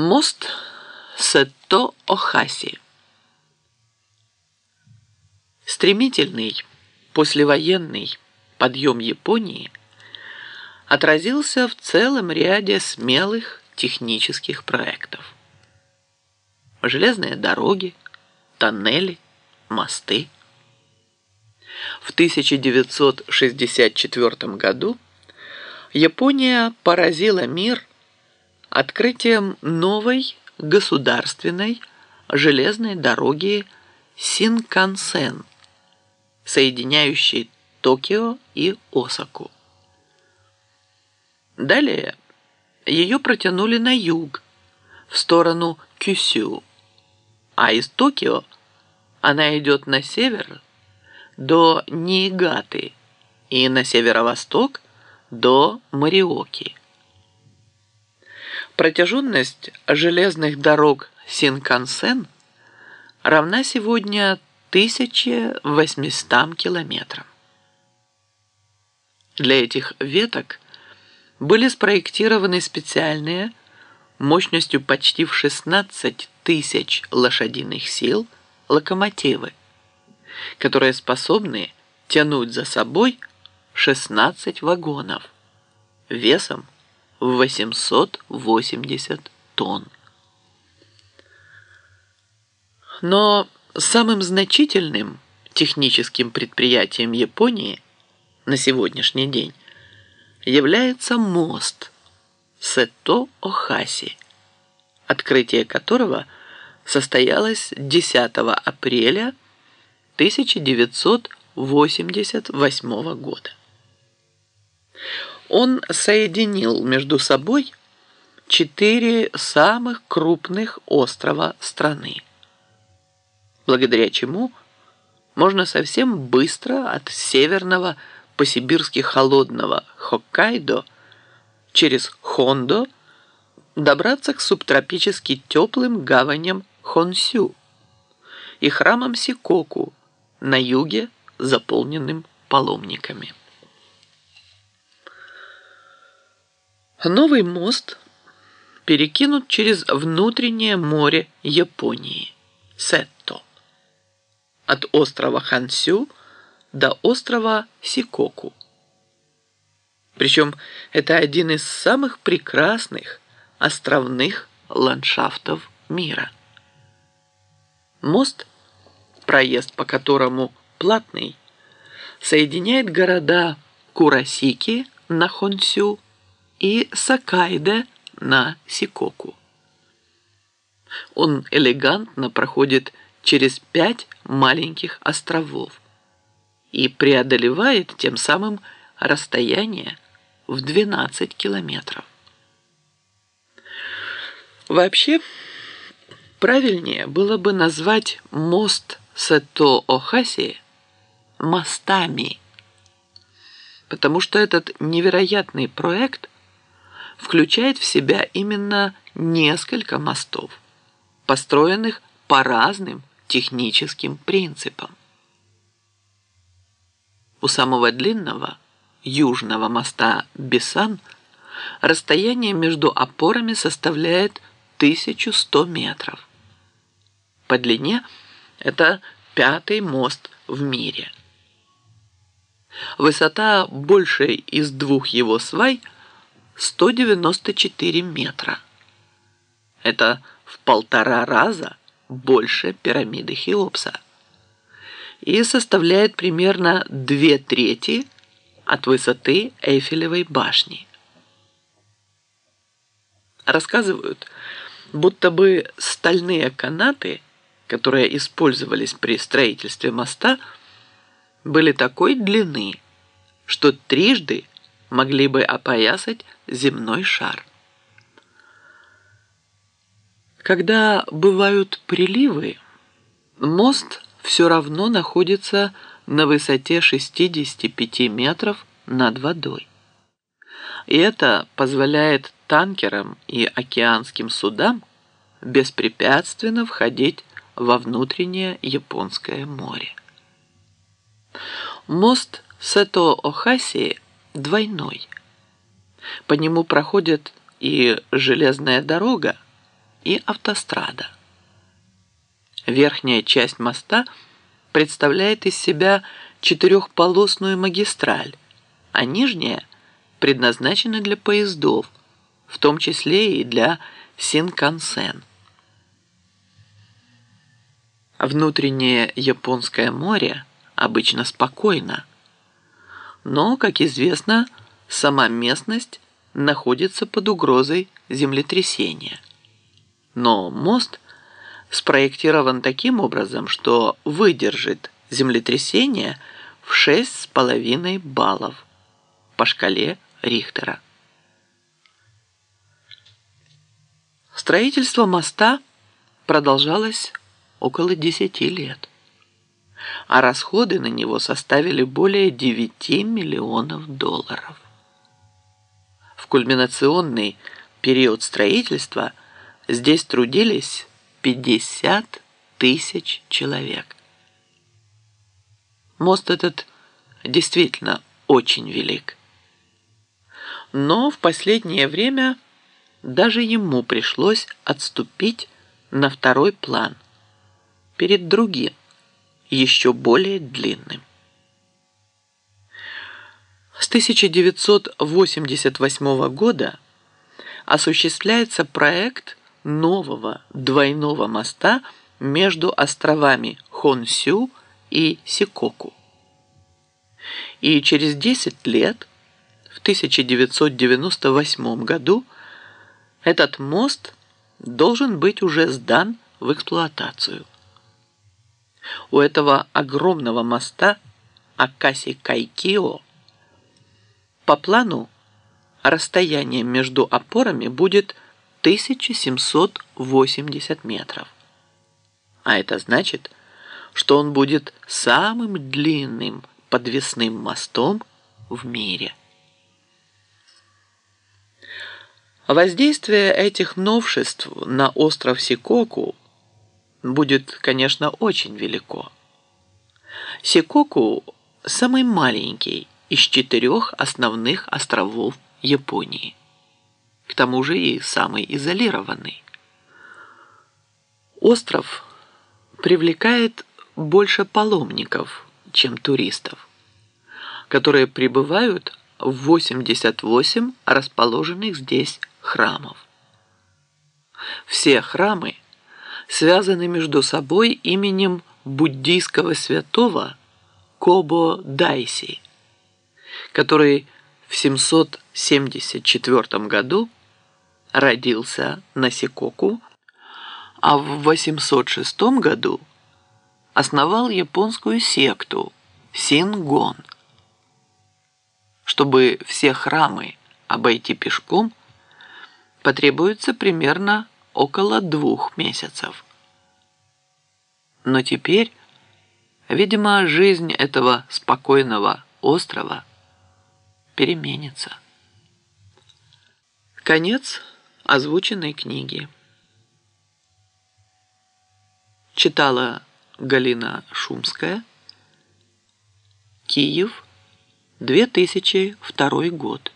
Мост Сетто-Охаси. Стремительный послевоенный подъем Японии отразился в целом ряде смелых технических проектов. Железные дороги, тоннели, мосты. В 1964 году Япония поразила мир открытием новой государственной железной дороги Синкансен, соединяющей Токио и Осаку. Далее ее протянули на юг, в сторону Кюсю, а из Токио она идет на север до Ниигаты и на северо-восток до Мариоки. Протяженность железных дорог Синкансен равна сегодня 1800 километрам. Для этих веток были спроектированы специальные мощностью почти в 16 тысяч лошадиных сил локомотивы, которые способны тянуть за собой 16 вагонов весом в 880 тонн. Но самым значительным техническим предприятием Японии на сегодняшний день является мост Сето-Охаси, открытие которого состоялось 10 апреля 1988 года. Он соединил между собой четыре самых крупных острова страны, благодаря чему можно совсем быстро от северного по сибирски холодного Хоккайдо через Хондо добраться к субтропически теплым гаваням Хонсю и храмам Сикоку на юге, заполненным паломниками. Новый мост перекинут через внутреннее море Японии, Сетто, от острова Хансю до острова Сикоку. Причем это один из самых прекрасных островных ландшафтов мира. Мост, проезд по которому платный, соединяет города Курасики на Хонсю и Сакайде на Сикоку. Он элегантно проходит через пять маленьких островов и преодолевает тем самым расстояние в 12 километров. Вообще, правильнее было бы назвать мост Сето-Охаси мостами, потому что этот невероятный проект включает в себя именно несколько мостов, построенных по разным техническим принципам. У самого длинного южного моста Бесан расстояние между опорами составляет 1100 метров. По длине это пятый мост в мире. Высота большей из двух его свай – 194 метра. Это в полтора раза больше пирамиды Хеопса и составляет примерно две трети от высоты Эйфелевой башни. Рассказывают, будто бы стальные канаты, которые использовались при строительстве моста, были такой длины, что трижды могли бы опоясать земной шар. Когда бывают приливы, мост все равно находится на высоте 65 метров над водой. И это позволяет танкерам и океанским судам беспрепятственно входить во внутреннее Японское море. Мост Сето-Охаси двойной. По нему проходит и железная дорога, и автострада. Верхняя часть моста представляет из себя четырехполосную магистраль, а нижняя предназначена для поездов, в том числе и для Синкансен. Внутреннее Японское море обычно спокойно, но, как известно, сама местность находится под угрозой землетрясения. Но мост спроектирован таким образом, что выдержит землетрясение в 6,5 баллов по шкале Рихтера. Строительство моста продолжалось около 10 лет, а расходы на него составили более 9 миллионов долларов. В кульминационный период строительства здесь трудились 50 тысяч человек. Мост этот действительно очень велик. Но в последнее время даже ему пришлось отступить на второй план перед другим, еще более длинным. С 1988 года осуществляется проект нового двойного моста между островами Хонсю и Сикоку. И через 10 лет, в 1998 году, этот мост должен быть уже сдан в эксплуатацию. У этого огромного моста Акаси Кайкио по плану расстояние между опорами будет 1780 метров. А это значит, что он будет самым длинным подвесным мостом в мире. Воздействие этих новшеств на остров Сикоку будет, конечно, очень велико. Сикоку – самый маленький из четырех основных островов Японии к тому же и самый изолированный. Остров привлекает больше паломников, чем туристов, которые прибывают в 88 расположенных здесь храмов. Все храмы связаны между собой именем буддийского святого Кобо Дайси, который в 774 году родился на Сикоку, а в 806 году основал японскую секту Сингон. Чтобы все храмы обойти пешком, потребуется примерно около двух месяцев. Но теперь, видимо, жизнь этого спокойного острова переменится. Конец озвученной книги. Читала Галина Шумская. Киев, 2002 год.